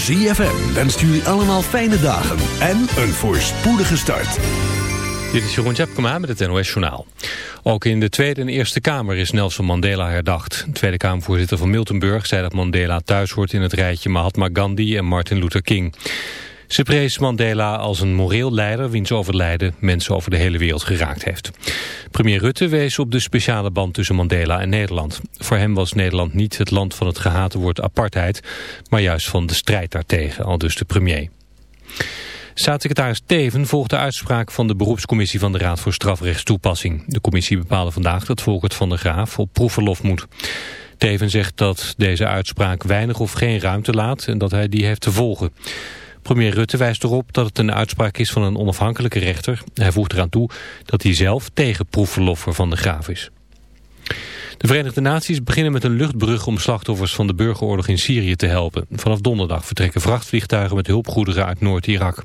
ZFM wenst jullie allemaal fijne dagen en een voorspoedige start. Dit is Jeroen Tjepkema met het NOS Journaal. Ook in de Tweede en Eerste Kamer is Nelson Mandela herdacht. Tweede Kamervoorzitter van Miltenburg zei dat Mandela thuis hoort in het rijtje Mahatma Gandhi en Martin Luther King. Ze prees Mandela als een moreel leider wiens overlijden mensen over de hele wereld geraakt heeft. Premier Rutte wees op de speciale band tussen Mandela en Nederland. Voor hem was Nederland niet het land van het gehate woord apartheid, maar juist van de strijd daartegen, al dus de premier. Staatssecretaris Teven volgt de uitspraak van de beroepscommissie van de Raad voor Strafrechtstoepassing. De commissie bepaalde vandaag dat Volkert van der Graaf op proefverlof moet. Teven zegt dat deze uitspraak weinig of geen ruimte laat en dat hij die heeft te volgen. Premier Rutte wijst erop dat het een uitspraak is van een onafhankelijke rechter. Hij voegt eraan toe dat hij zelf tegen proefverlof van de graaf is. De Verenigde Naties beginnen met een luchtbrug om slachtoffers van de burgeroorlog in Syrië te helpen. Vanaf donderdag vertrekken vrachtvliegtuigen met hulpgoederen uit Noord-Irak.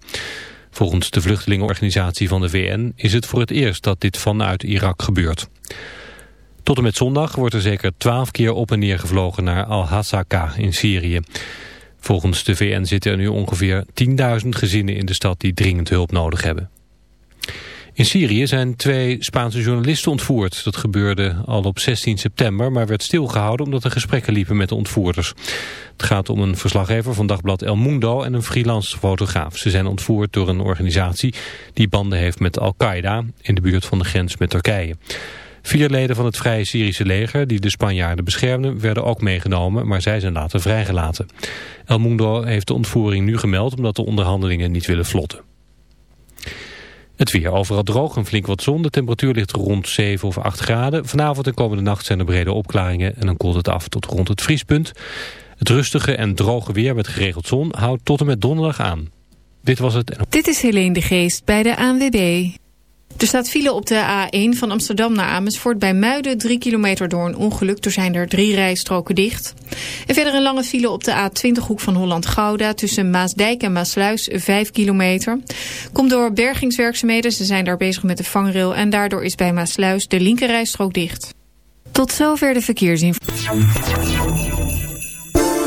Volgens de vluchtelingenorganisatie van de VN is het voor het eerst dat dit vanuit Irak gebeurt. Tot en met zondag wordt er zeker twaalf keer op en neer gevlogen naar Al-Hasaka in Syrië. Volgens de VN zitten er nu ongeveer 10.000 gezinnen in de stad die dringend hulp nodig hebben. In Syrië zijn twee Spaanse journalisten ontvoerd. Dat gebeurde al op 16 september, maar werd stilgehouden omdat er gesprekken liepen met de ontvoerders. Het gaat om een verslaggever van dagblad El Mundo en een freelance fotograaf. Ze zijn ontvoerd door een organisatie die banden heeft met Al-Qaeda in de buurt van de grens met Turkije. Vier leden van het Vrije Syrische leger die de Spanjaarden beschermden werden ook meegenomen, maar zij zijn later vrijgelaten. El Mundo heeft de ontvoering nu gemeld omdat de onderhandelingen niet willen vlotten. Het weer overal droog en flink wat zon. De temperatuur ligt rond 7 of 8 graden. Vanavond en komende nacht zijn er brede opklaringen en dan koelt het af tot rond het vriespunt. Het rustige en droge weer met geregeld zon houdt tot en met donderdag aan. Dit was het. Dit is Helene de Geest bij de ANWB. Er staat file op de A1 van Amsterdam naar Amersfoort bij Muiden. 3 kilometer door een ongeluk. Er zijn er drie rijstroken dicht. En verder een lange file op de A20 hoek van Holland-Gouda. Tussen Maasdijk en Maasluis 5 kilometer. Komt door bergingswerkzaamheden. Ze zijn daar bezig met de vangrail. En daardoor is bij Maasluis de linkerrijstrook dicht. Tot zover de verkeersinformatie.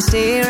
stay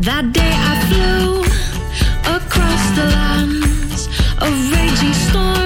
That day I flew across the lands of raging storms.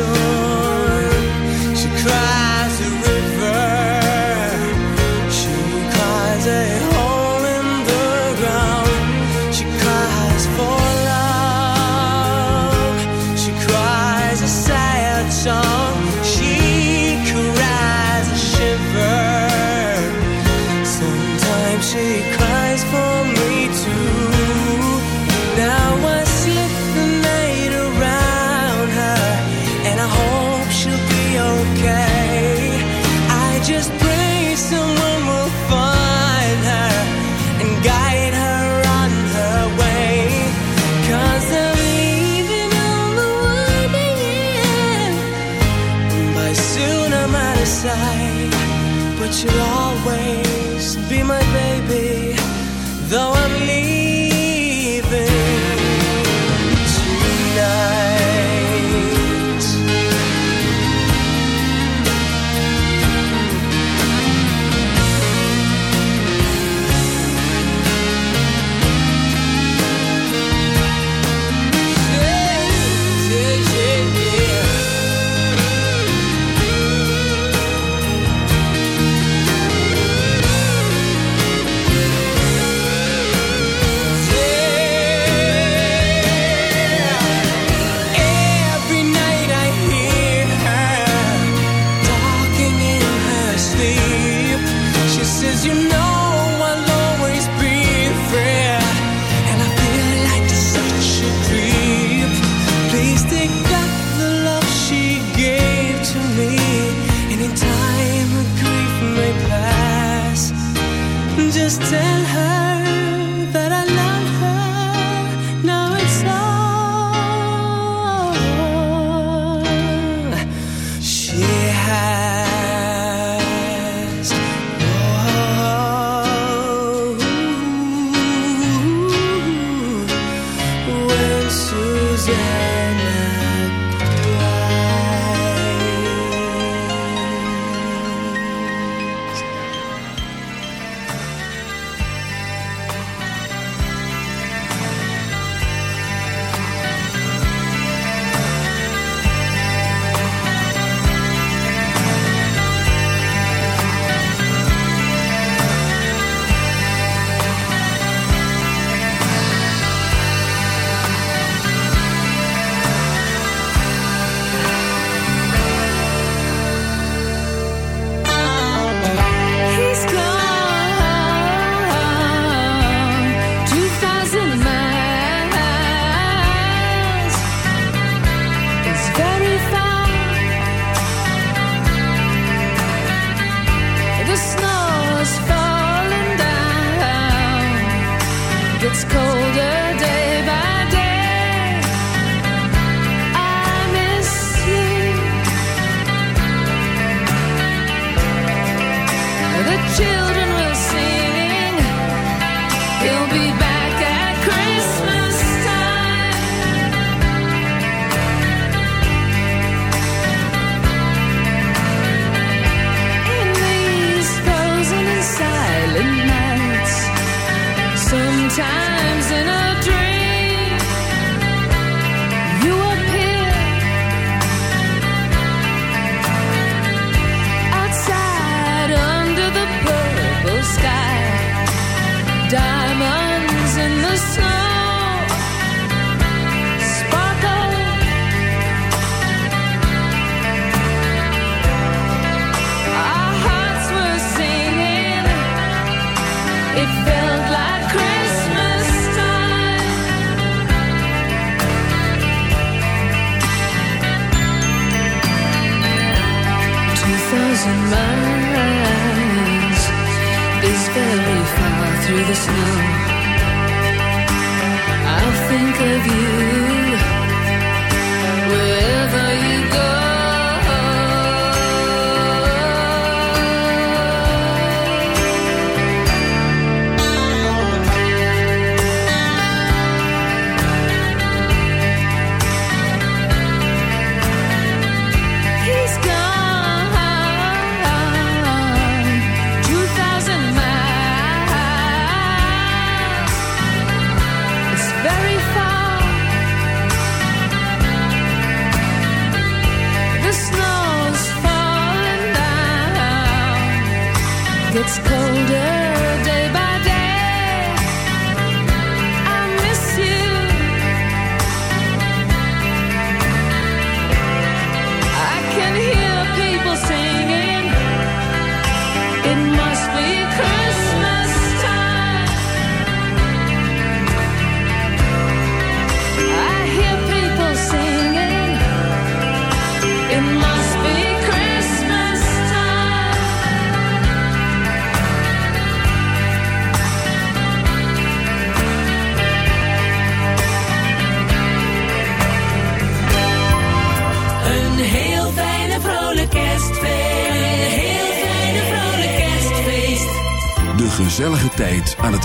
show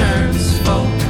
returns, folks.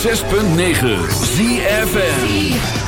106.9 ZFM.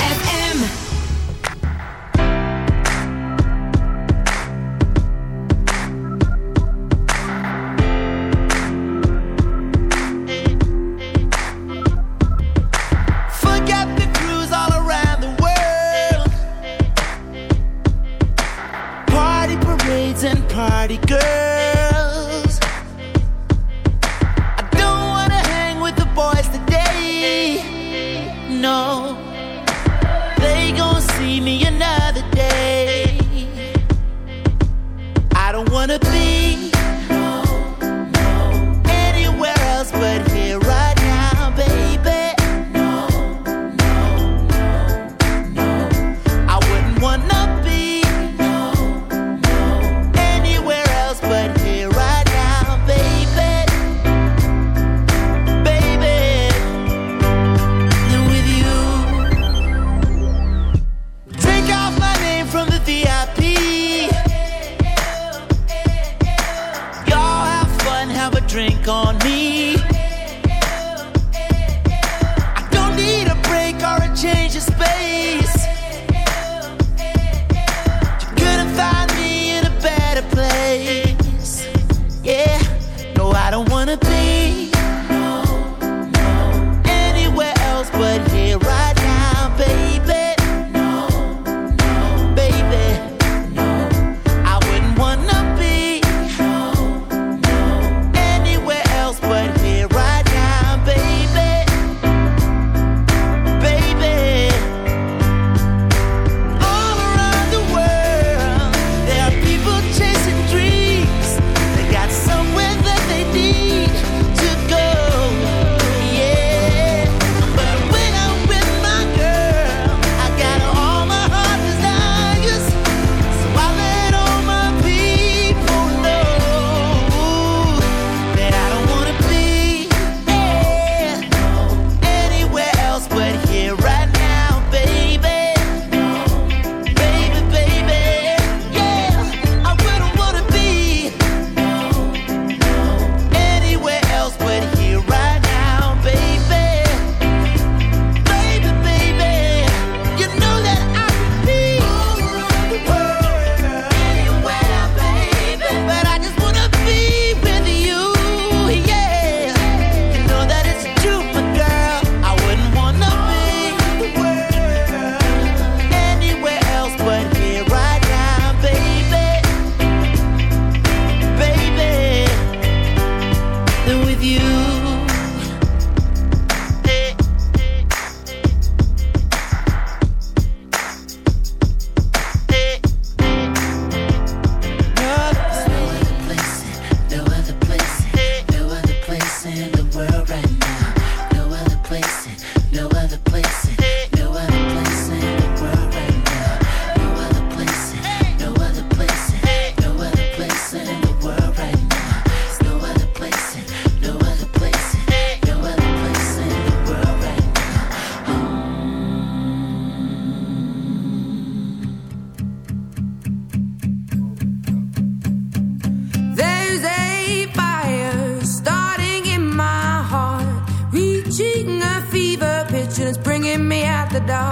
down.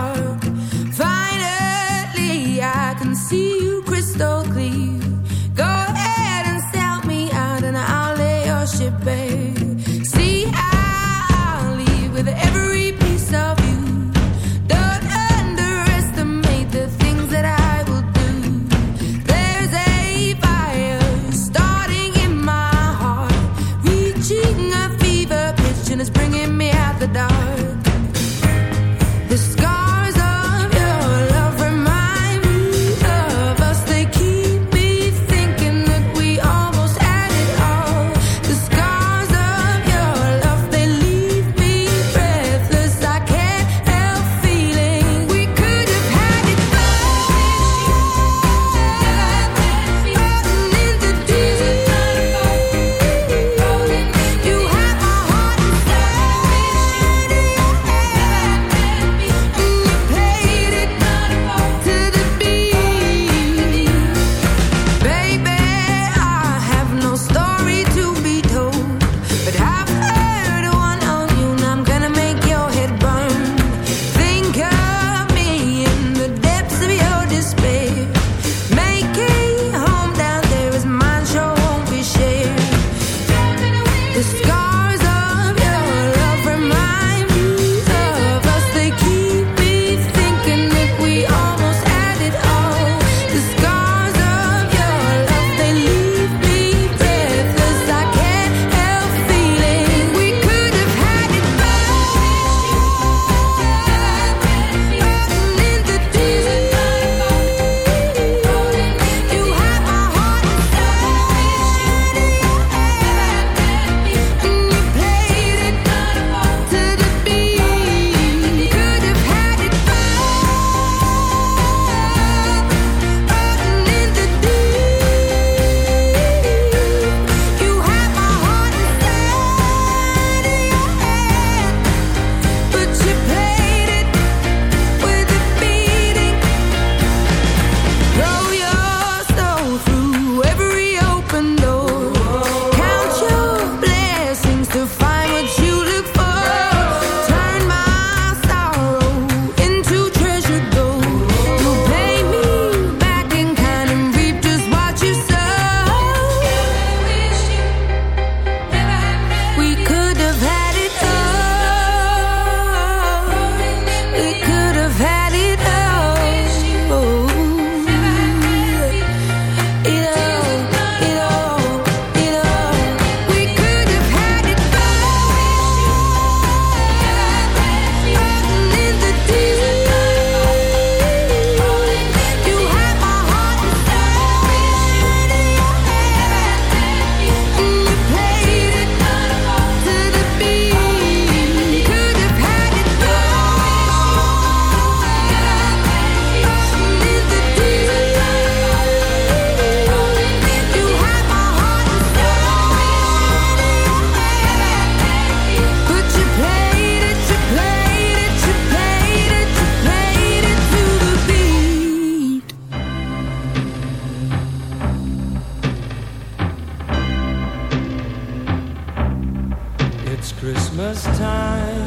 It's Christmas time.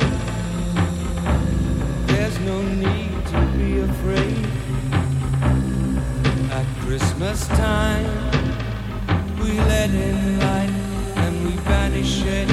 There's no need to be afraid. At Christmas time, we let in light and we banish it.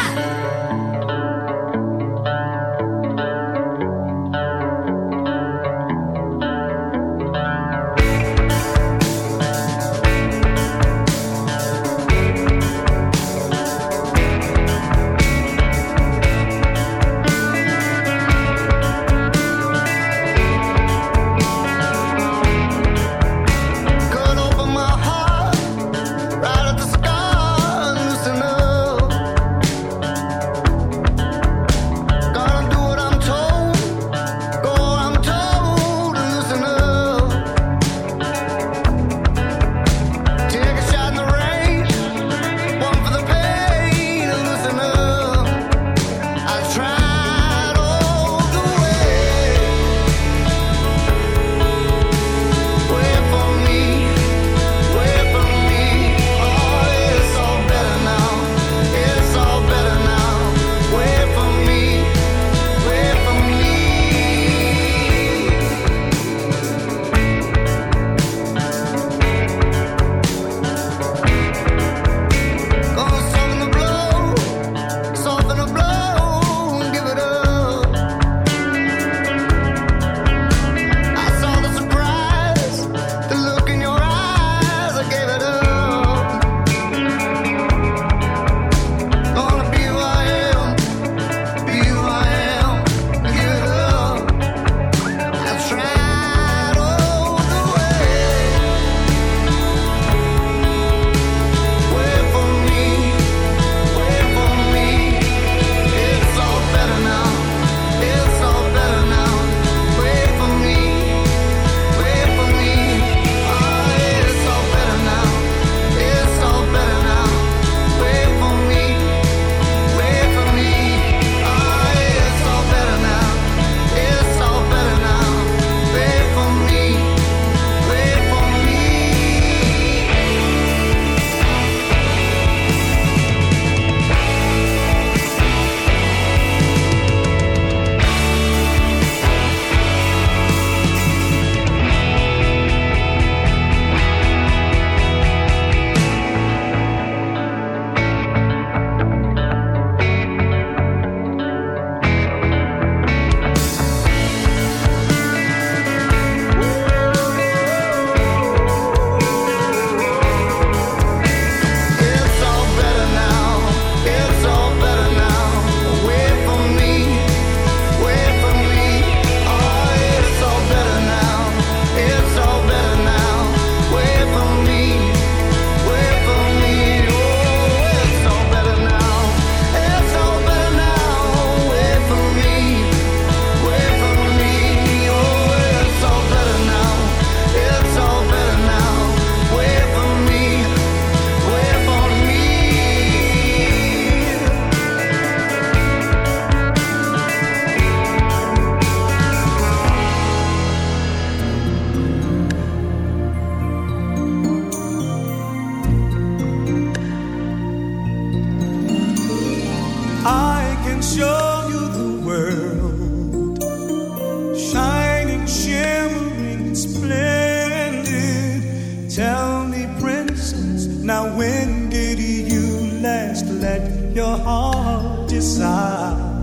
heart desire.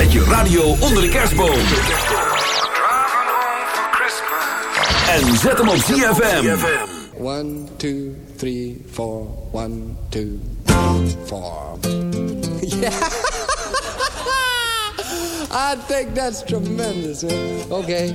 Zet je radio onder de kerstboom. En zet hem op ZFM. One, two, three, four. One, two, four. Yeah. I think that's tremendous. Okay.